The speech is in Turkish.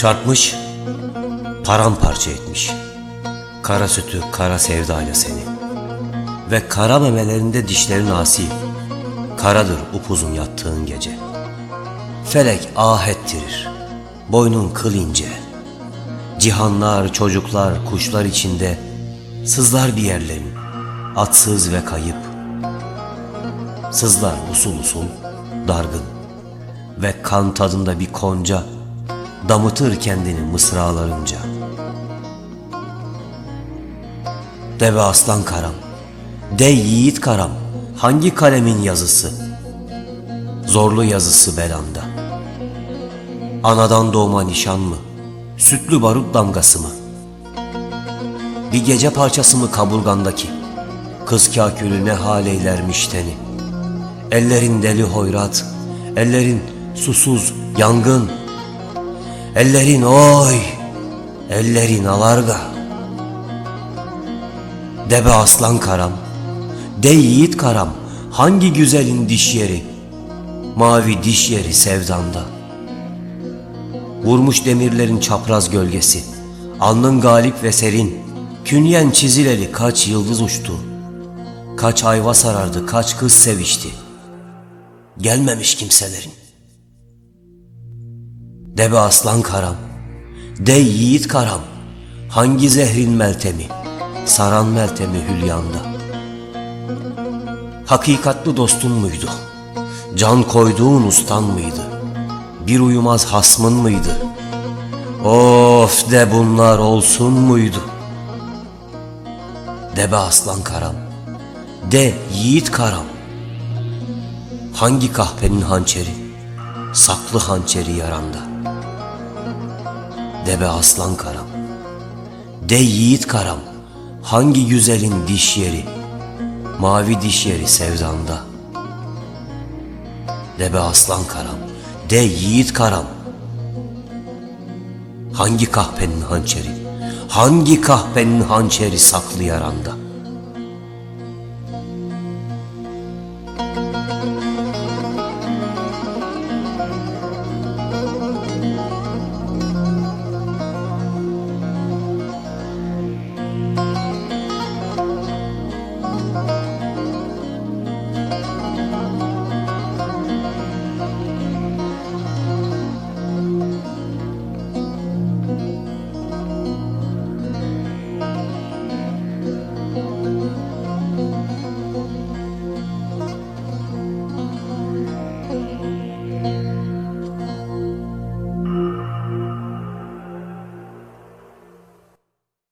Çarpmış, paramparça etmiş. Kara sütü, kara sevdayla seni. Ve kara memelerinde dişlerin asi. Karadır upuzun yattığın gece. Felek ah ettirir, boynun kıl ince. Cihanlar, çocuklar, kuşlar içinde sızlar bir yerlerin, atsız ve kayıp. Sızlar usul usul, dargın ve kan tadında bir konca damıtır kendini mısralarınca. Deve aslan karam, de yiğit karam, hangi kalemin yazısı? Zorlu yazısı belanda. Anadan doğma nişan mı? Sütlü barut damgası mı? Bir gece parçası mı kaburgandaki? Kız kakülü ne hal eylermiş teni? Ellerin deli hoyrat, ellerin susuz yangın. Ellerin oy, ellerin alarga. Debe aslan karam, de yiğit karam, hangi güzelin diş yeri? Mavi diş yeri sevdanda. Vurmuş demirlerin çapraz gölgesi, alnın galip ve serin, künyen çizileli kaç yıldız uçtu, kaç ayva sarardı, kaç kız sevişti. Gelmemiş kimselerin. Debe aslan karam, de yiğit karam, hangi zehrin meltemi, saran meltemi hülyanda. Hakikatli dostun muydu? Can koyduğun ustan mıydı? Bir uyumaz hasmın mıydı? Of de bunlar olsun muydu? Debe aslan karam, de yiğit karam. Hangi kahpenin hançeri, saklı hançeri yaranda? Debe aslan karam, de yiğit karam. Hangi güzelin diş yeri, mavi diş yeri sevdanda? Debe aslan karam, de yiğit karam. Hangi kahpenin hançeri, hangi kahpenin hançeri saklı yaranda?